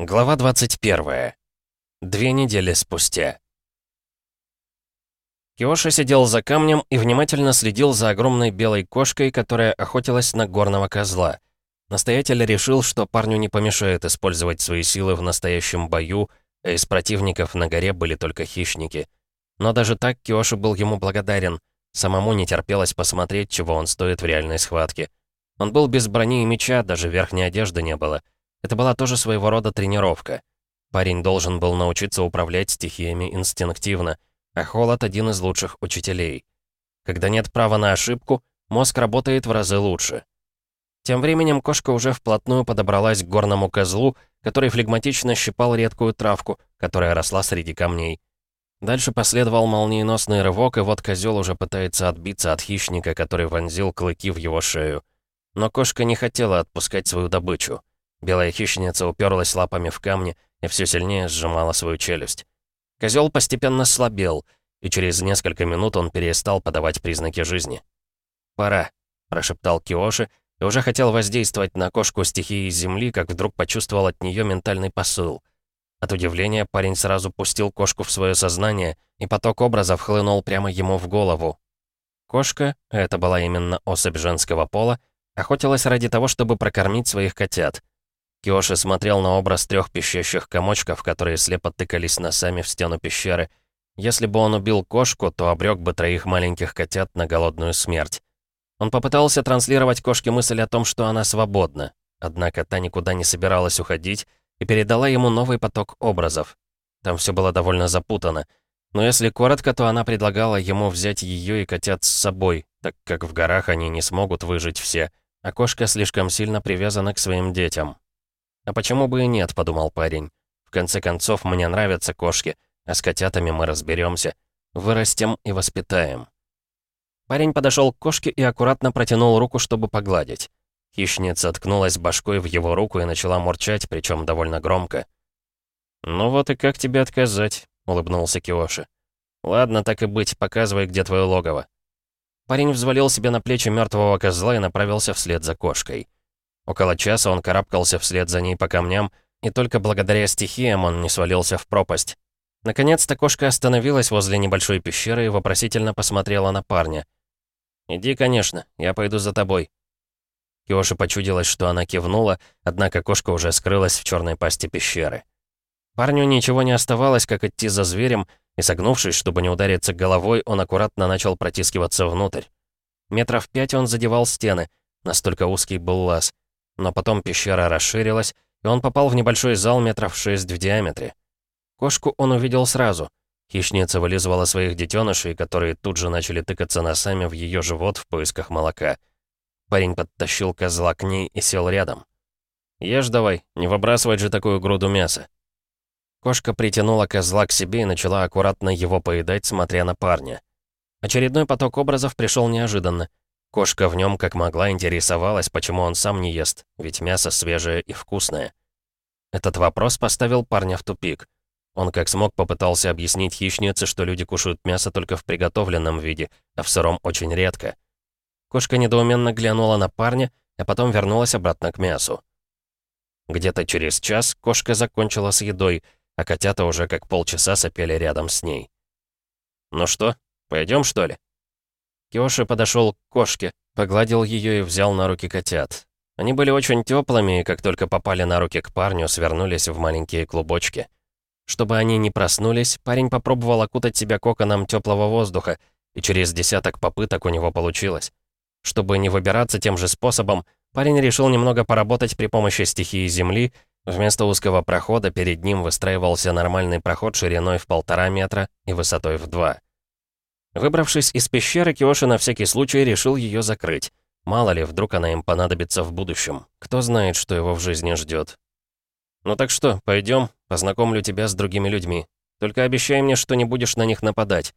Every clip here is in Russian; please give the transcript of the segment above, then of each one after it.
Глава 21. Две недели спустя. Киоши сидел за камнем и внимательно следил за огромной белой кошкой, которая охотилась на горного козла. Настоятель решил, что парню не помешает использовать свои силы в настоящем бою, а из противников на горе были только хищники. Но даже так Киоши был ему благодарен. Самому не терпелось посмотреть, чего он стоит в реальной схватке. Он был без брони и меча, даже верхней одежды не было — это была тоже своего рода тренировка. Парень должен был научиться управлять стихиями инстинктивно, а холод — один из лучших учителей. Когда нет права на ошибку, мозг работает в разы лучше. Тем временем кошка уже вплотную подобралась к горному козлу, который флегматично щипал редкую травку, которая росла среди камней. Дальше последовал молниеносный рывок, и вот козел уже пытается отбиться от хищника, который вонзил клыки в его шею. Но кошка не хотела отпускать свою добычу. Белая хищница уперлась лапами в камни и все сильнее сжимала свою челюсть. Козел постепенно слабел, и через несколько минут он перестал подавать признаки жизни. «Пора», — прошептал Киоши, и уже хотел воздействовать на кошку стихии земли, как вдруг почувствовал от нее ментальный посыл. От удивления парень сразу пустил кошку в свое сознание, и поток образов хлынул прямо ему в голову. Кошка, это была именно особь женского пола, охотилась ради того, чтобы прокормить своих котят. Киоши смотрел на образ трех пищащих комочков, которые слепо тыкались носами в стену пещеры. Если бы он убил кошку, то обрек бы троих маленьких котят на голодную смерть. Он попытался транслировать кошке мысль о том, что она свободна. Однако та никуда не собиралась уходить и передала ему новый поток образов. Там все было довольно запутано. Но если коротко, то она предлагала ему взять ее и котят с собой, так как в горах они не смогут выжить все, а кошка слишком сильно привязана к своим детям. «А почему бы и нет?» — подумал парень. «В конце концов, мне нравятся кошки, а с котятами мы разберемся. Вырастем и воспитаем». Парень подошел к кошке и аккуратно протянул руку, чтобы погладить. Хищница ткнулась башкой в его руку и начала мурчать, причем довольно громко. «Ну вот и как тебе отказать?» — улыбнулся Киоши. «Ладно, так и быть, показывай, где твое логово». Парень взвалил себе на плечи мертвого козла и направился вслед за кошкой. Около часа он карабкался вслед за ней по камням, и только благодаря стихиям он не свалился в пропасть. Наконец-то кошка остановилась возле небольшой пещеры и вопросительно посмотрела на парня. «Иди, конечно, я пойду за тобой». Киоши почудилось, что она кивнула, однако кошка уже скрылась в черной пасти пещеры. Парню ничего не оставалось, как идти за зверем, и согнувшись, чтобы не удариться головой, он аккуратно начал протискиваться внутрь. Метров пять он задевал стены, настолько узкий был лаз — но потом пещера расширилась, и он попал в небольшой зал метров шесть в диаметре. Кошку он увидел сразу. Хищница вылизывала своих детенышей, которые тут же начали тыкаться носами в ее живот в поисках молока. Парень подтащил козла к ней и сел рядом. «Ешь давай, не выбрасывать же такую груду мяса». Кошка притянула козла к себе и начала аккуратно его поедать, смотря на парня. Очередной поток образов пришел неожиданно. Кошка в нем как могла интересовалась, почему он сам не ест, ведь мясо свежее и вкусное. Этот вопрос поставил парня в тупик. Он как смог попытался объяснить хищнице, что люди кушают мясо только в приготовленном виде, а в сыром очень редко. Кошка недоуменно глянула на парня, а потом вернулась обратно к мясу. Где-то через час кошка закончила с едой, а котята уже как полчаса сопели рядом с ней. «Ну что, пойдем что ли?» Киоши подошел к кошке, погладил ее и взял на руки котят. Они были очень теплыми, и как только попали на руки к парню, свернулись в маленькие клубочки. Чтобы они не проснулись, парень попробовал окутать себя коконом теплого воздуха, и через десяток попыток у него получилось. Чтобы не выбираться тем же способом, парень решил немного поработать при помощи стихии Земли. Вместо узкого прохода перед ним выстраивался нормальный проход шириной в полтора метра и высотой в два. Выбравшись из пещеры, Киоши на всякий случай решил ее закрыть. Мало ли, вдруг она им понадобится в будущем. Кто знает, что его в жизни ждет. «Ну так что, пойдем, познакомлю тебя с другими людьми. Только обещай мне, что не будешь на них нападать».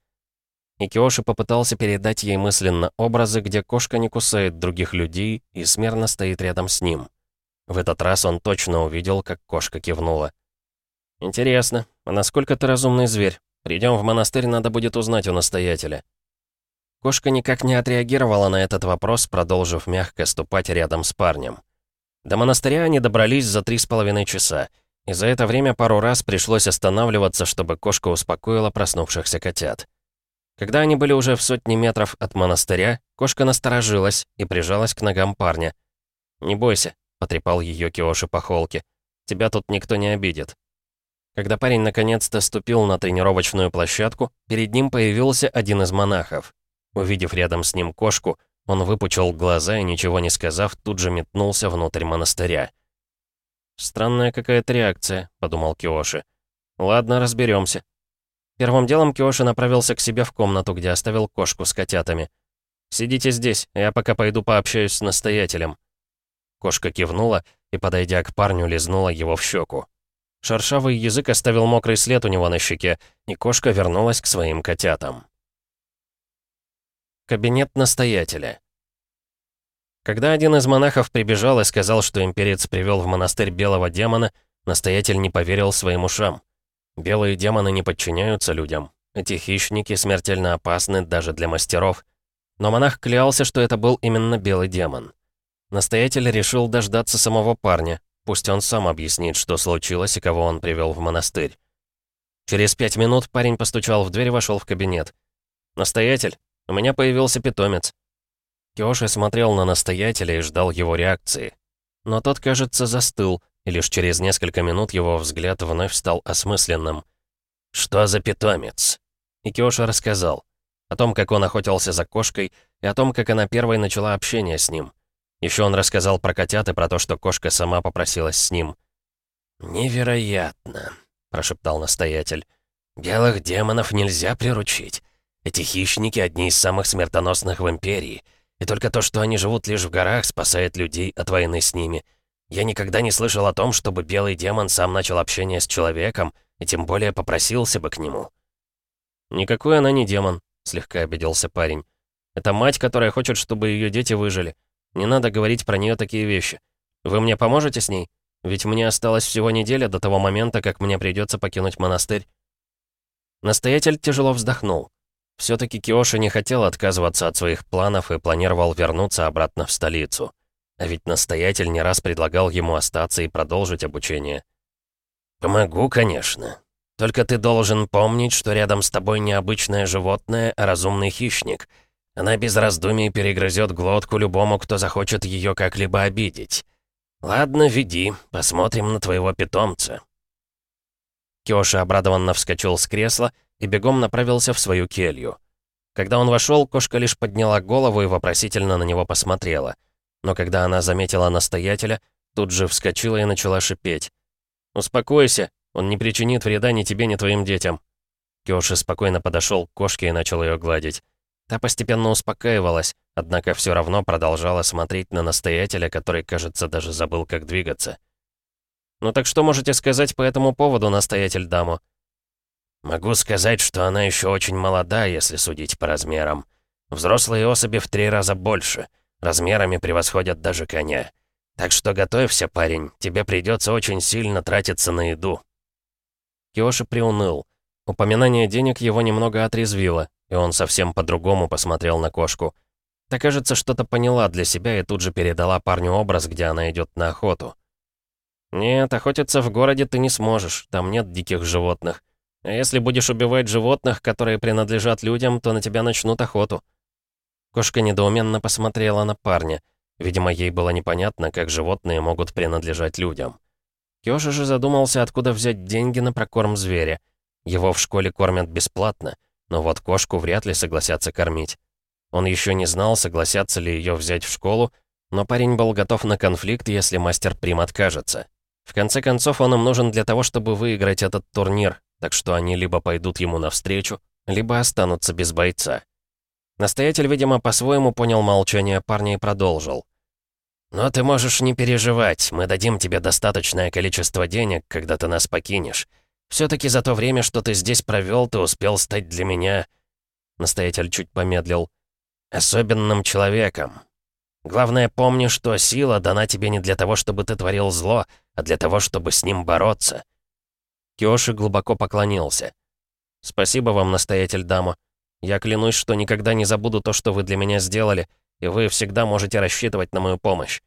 И Киоши попытался передать ей мысленно образы, где кошка не кусает других людей и смирно стоит рядом с ним. В этот раз он точно увидел, как кошка кивнула. «Интересно, а насколько ты разумный зверь?» Придем в монастырь, надо будет узнать у настоятеля». Кошка никак не отреагировала на этот вопрос, продолжив мягко ступать рядом с парнем. До монастыря они добрались за три с половиной часа. И за это время пару раз пришлось останавливаться, чтобы кошка успокоила проснувшихся котят. Когда они были уже в сотни метров от монастыря, кошка насторожилась и прижалась к ногам парня. «Не бойся», — потрепал ее Киоши по холке. «Тебя тут никто не обидит». Когда парень наконец-то ступил на тренировочную площадку, перед ним появился один из монахов. Увидев рядом с ним кошку, он выпучил глаза и, ничего не сказав, тут же метнулся внутрь монастыря. «Странная какая-то реакция», — подумал Киоши. «Ладно, разберемся. Первым делом Киоши направился к себе в комнату, где оставил кошку с котятами. «Сидите здесь, я пока пойду пообщаюсь с настоятелем». Кошка кивнула и, подойдя к парню, лизнула его в щеку. Шершавый язык оставил мокрый след у него на щеке, и кошка вернулась к своим котятам. Кабинет настоятеля. Когда один из монахов прибежал и сказал, что имперец привел в монастырь белого демона, настоятель не поверил своим ушам. Белые демоны не подчиняются людям. Эти хищники смертельно опасны даже для мастеров. Но монах клялся, что это был именно белый демон. Настоятель решил дождаться самого парня, пусть он сам объяснит, что случилось и кого он привел в монастырь. Через пять минут парень постучал в дверь и вошел в кабинет. «Настоятель, у меня появился питомец». Киоши смотрел на настоятеля и ждал его реакции. Но тот, кажется, застыл, и лишь через несколько минут его взгляд вновь стал осмысленным. «Что за питомец?» И Киоши рассказал. О том, как он охотился за кошкой, и о том, как она первой начала общение с ним. Еще он рассказал про котят и про то, что кошка сама попросилась с ним. «Невероятно», — прошептал настоятель. «Белых демонов нельзя приручить. Эти хищники — одни из самых смертоносных в Империи. И только то, что они живут лишь в горах, спасает людей от войны с ними. Я никогда не слышал о том, чтобы белый демон сам начал общение с человеком, и тем более попросился бы к нему». «Никакой она не демон», — слегка обиделся парень. «Это мать, которая хочет, чтобы ее дети выжили. Не надо говорить про нее такие вещи. Вы мне поможете с ней? Ведь мне осталось всего неделя до того момента, как мне придется покинуть монастырь». Настоятель тяжело вздохнул. Все-таки Киоши не хотел отказываться от своих планов и планировал вернуться обратно в столицу. А ведь настоятель не раз предлагал ему остаться и продолжить обучение. «Помогу, конечно. Только ты должен помнить, что рядом с тобой не обычное животное, а разумный хищник. Она без раздумий перегрызет глотку любому, кто захочет ее как-либо обидеть. Ладно, веди, посмотрим на твоего питомца». Киоши обрадованно вскочил с кресла и бегом направился в свою келью. Когда он вошел, кошка лишь подняла голову и вопросительно на него посмотрела. Но когда она заметила настоятеля, тут же вскочила и начала шипеть. «Успокойся, он не причинит вреда ни тебе, ни твоим детям». Кёши спокойно подошел к кошке и начал ее гладить. Та постепенно успокаивалась, однако все равно продолжала смотреть на настоятеля, который, кажется, даже забыл, как двигаться. «Ну так что можете сказать по этому поводу, настоятель даму?» Могу сказать, что она еще очень молода, если судить по размерам. Взрослые особи в три раза больше. Размерами превосходят даже коня. Так что готовься, парень, тебе придется очень сильно тратиться на еду. Киоши приуныл. Упоминание денег его немного отрезвило, и он совсем по-другому посмотрел на кошку. Так кажется, что-то поняла для себя и тут же передала парню образ, где она идет на охоту. «Нет, охотиться в городе ты не сможешь, там нет диких животных. А если будешь убивать животных, которые принадлежат людям, то на тебя начнут охоту». Кошка недоуменно посмотрела на парня. Видимо, ей было непонятно, как животные могут принадлежать людям. Кёжи же задумался, откуда взять деньги на прокорм зверя. Его в школе кормят бесплатно, но вот кошку вряд ли согласятся кормить. Он еще не знал, согласятся ли ее взять в школу, но парень был готов на конфликт, если мастер Прим откажется. В конце концов, он им нужен для того, чтобы выиграть этот турнир, так что они либо пойдут ему навстречу, либо останутся без бойца. Настоятель, видимо, по-своему понял молчание парня и продолжил. «Но ты можешь не переживать, мы дадим тебе достаточное количество денег, когда ты нас покинешь. Все таки за то время, что ты здесь провел, ты успел стать для меня...» Настоятель чуть помедлил. «Особенным человеком. Главное, помни, что сила дана тебе не для того, чтобы ты творил зло, а для того, чтобы с ним бороться. Киоши глубоко поклонился. «Спасибо вам, настоятель дама. Я клянусь, что никогда не забуду то, что вы для меня сделали, и вы всегда можете рассчитывать на мою помощь».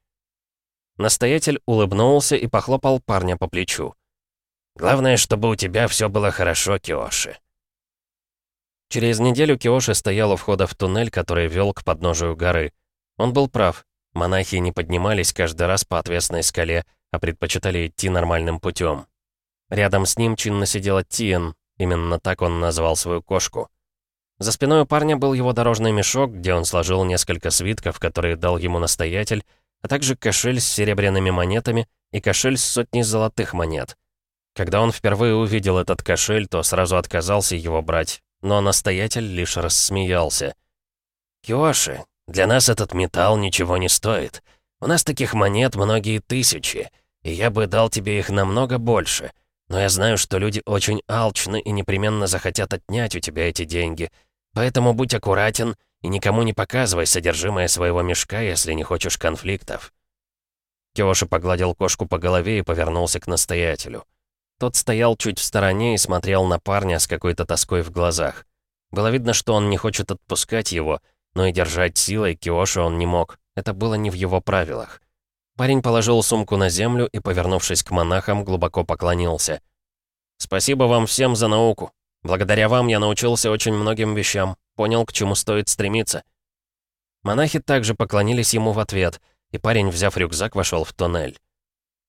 Настоятель улыбнулся и похлопал парня по плечу. Главное, чтобы у тебя все было хорошо, Киоши». Через неделю Киоши стоял у входа в туннель, который вел к подножию горы. Он был прав. Монахи не поднимались каждый раз по отвесной скале, а предпочитали идти нормальным путем. Рядом с ним чинно сидела Тиен, именно так он назвал свою кошку. За спиной у парня был его дорожный мешок, где он сложил несколько свитков, которые дал ему настоятель, а также кошель с серебряными монетами и кошель с сотней золотых монет. Когда он впервые увидел этот кошель, то сразу отказался его брать, но настоятель лишь рассмеялся. «Киоши, для нас этот металл ничего не стоит. У нас таких монет многие тысячи, и я бы дал тебе их намного больше. Но я знаю, что люди очень алчны и непременно захотят отнять у тебя эти деньги. Поэтому будь аккуратен и никому не показывай содержимое своего мешка, если не хочешь конфликтов». Киоши погладил кошку по голове и повернулся к настоятелю. Тот стоял чуть в стороне и смотрел на парня с какой-то тоской в глазах. Было видно, что он не хочет отпускать его, но и держать силой Киоши он не мог. Это было не в его правилах. Парень положил сумку на землю и, повернувшись к монахам, глубоко поклонился. «Спасибо вам всем за науку. Благодаря вам я научился очень многим вещам, понял, к чему стоит стремиться». Монахи также поклонились ему в ответ, и парень, взяв рюкзак, вошел в туннель.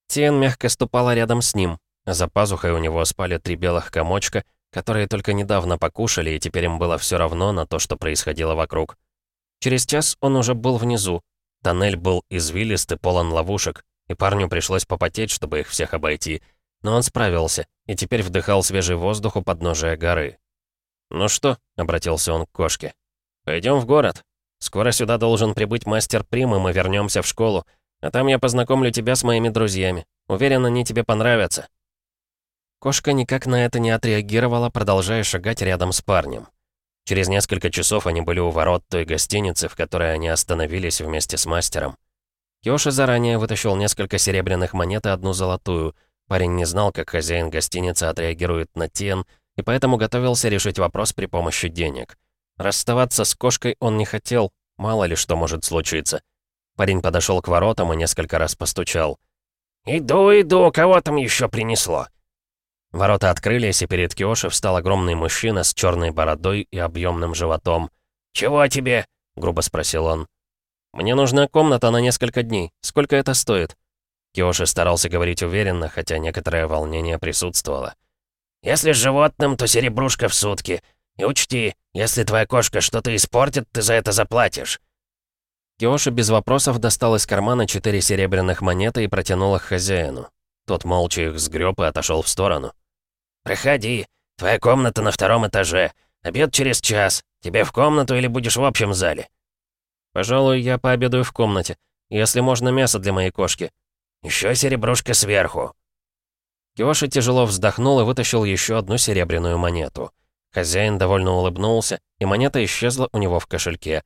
Тиен мягко ступала рядом с ним, за пазухой у него спали три белых комочка, которые только недавно покушали, и теперь им было все равно на то, что происходило вокруг. Через час он уже был внизу. Тоннель был извилист и полон ловушек, и парню пришлось попотеть, чтобы их всех обойти. Но он справился, и теперь вдыхал свежий воздух у подножия горы. «Ну что?» — обратился он к кошке. «Пойдем в город. Скоро сюда должен прибыть мастер Прим, и мы вернемся в школу. А там я познакомлю тебя с моими друзьями. Уверен, они тебе понравятся». Кошка никак на это не отреагировала, продолжая шагать рядом с парнем. Через несколько часов они были у ворот той гостиницы, в которой они остановились вместе с мастером. Киоши заранее вытащил несколько серебряных монет и одну золотую. Парень не знал, как хозяин гостиницы отреагирует на Тен, и поэтому готовился решить вопрос при помощи денег. Расставаться с кошкой он не хотел, мало ли что может случиться. Парень подошел к воротам и несколько раз постучал. «Иду, иду, кого там еще принесло?» Ворота открылись, и перед Киоши встал огромный мужчина с черной бородой и объемным животом. «Чего тебе?» — грубо спросил он. «Мне нужна комната на несколько дней. Сколько это стоит?» Киоши старался говорить уверенно, хотя некоторое волнение присутствовало. «Если с животным, то серебрушка в сутки. И учти, если твоя кошка что-то испортит, ты за это заплатишь». Киоши без вопросов достал из кармана четыре серебряных монеты и протянул их хозяину. Тот молча их сгреб и отошел в сторону. «Проходи. Твоя комната на втором этаже. Обед через час. Тебе в комнату или будешь в общем зале?» «Пожалуй, я пообедаю в комнате. Если можно, мясо для моей кошки». Еще серебрушка сверху». Киоши тяжело вздохнул и вытащил еще одну серебряную монету. Хозяин довольно улыбнулся, и монета исчезла у него в кошельке.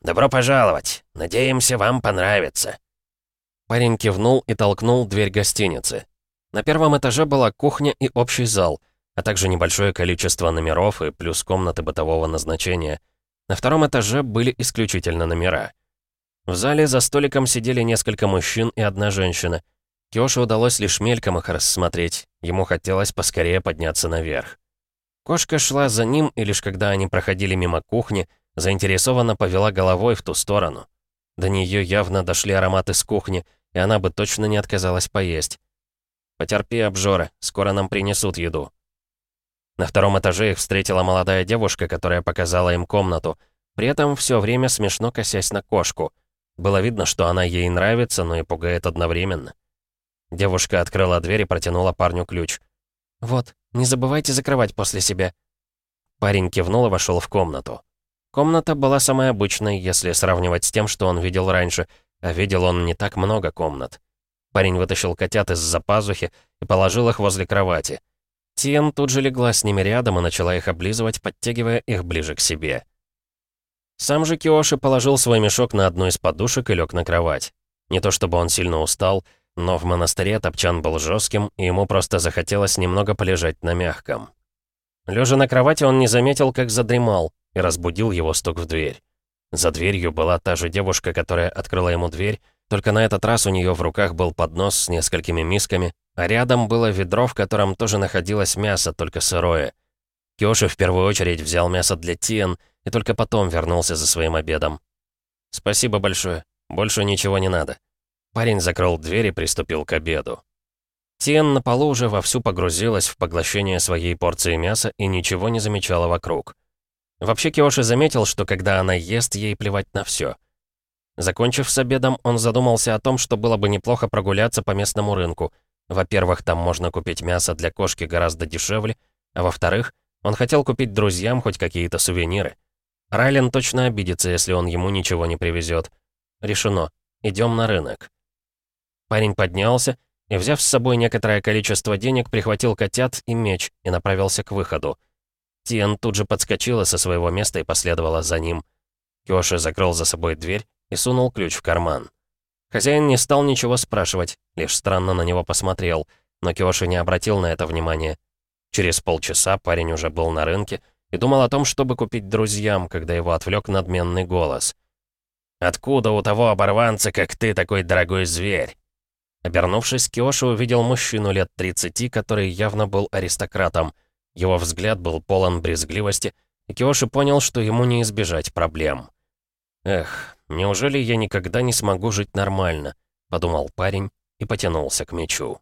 «Добро пожаловать! Надеемся, вам понравится!» Парень кивнул и толкнул дверь гостиницы. На первом этаже была кухня и общий зал, а также небольшое количество номеров и плюс комнаты бытового назначения. На втором этаже были исключительно номера. В зале за столиком сидели несколько мужчин и одна женщина. Киоше удалось лишь мельком их рассмотреть. Ему хотелось поскорее подняться наверх. Кошка шла за ним, и лишь когда они проходили мимо кухни, заинтересованно повела головой в ту сторону. До нее явно дошли ароматы с кухни, и она бы точно не отказалась поесть. «Потерпи, обжора, скоро нам принесут еду». На втором этаже их встретила молодая девушка, которая показала им комнату, при этом все время смешно косясь на кошку. Было видно, что она ей нравится, но и пугает одновременно. Девушка открыла дверь и протянула парню ключ. «Вот, не забывайте закрывать после себя». Парень кивнул и вошел в комнату. Комната была самой обычной, если сравнивать с тем, что он видел раньше, а видел он не так много комнат. Парень вытащил котят из-за пазухи и положил их возле кровати. Тиен тут же легла с ними рядом и начала их облизывать, подтягивая их ближе к себе. Сам же Киоши положил свой мешок на одну из подушек и лег на кровать. Не то чтобы он сильно устал, но в монастыре топчан был жестким, и ему просто захотелось немного полежать на мягком. Лежа на кровати, он не заметил, как задремал, и разбудил его стук в дверь. За дверью была та же девушка, которая открыла ему дверь, Только на этот раз у нее в руках был поднос с несколькими мисками, а рядом было ведро, в котором тоже находилось мясо, только сырое. Киоши в первую очередь взял мясо для Тиен и только потом вернулся за своим обедом. «Спасибо большое. Больше ничего не надо». Парень закрыл дверь и приступил к обеду. Тиен на полу уже вовсю погрузилась в поглощение своей порции мяса и ничего не замечала вокруг. Вообще Киоши заметил, что когда она ест, ей плевать на все. Закончив с обедом, он задумался о том, что было бы неплохо прогуляться по местному рынку. Во-первых, там можно купить мясо для кошки гораздо дешевле, а во-вторых, он хотел купить друзьям хоть какие-то сувениры. Райлен точно обидится, если он ему ничего не привезет. Решено. Идем на рынок. Парень поднялся и, взяв с собой некоторое количество денег, прихватил котят и меч и направился к выходу. Тиен тут же подскочила со своего места и последовала за ним. Кёши закрыл за собой дверь и сунул ключ в карман. Хозяин не стал ничего спрашивать, лишь странно на него посмотрел, но Киоши не обратил на это внимания. Через полчаса парень уже был на рынке и думал о том, чтобы купить друзьям, когда его отвлек надменный голос. «Откуда у того оборванца, как ты, такой дорогой зверь?» Обернувшись, Киоши увидел мужчину лет 30, который явно был аристократом. Его взгляд был полон брезгливости, и Киоши понял, что ему не избежать проблем. «Эх, неужели я никогда не смогу жить нормально?» — подумал парень и потянулся к мечу.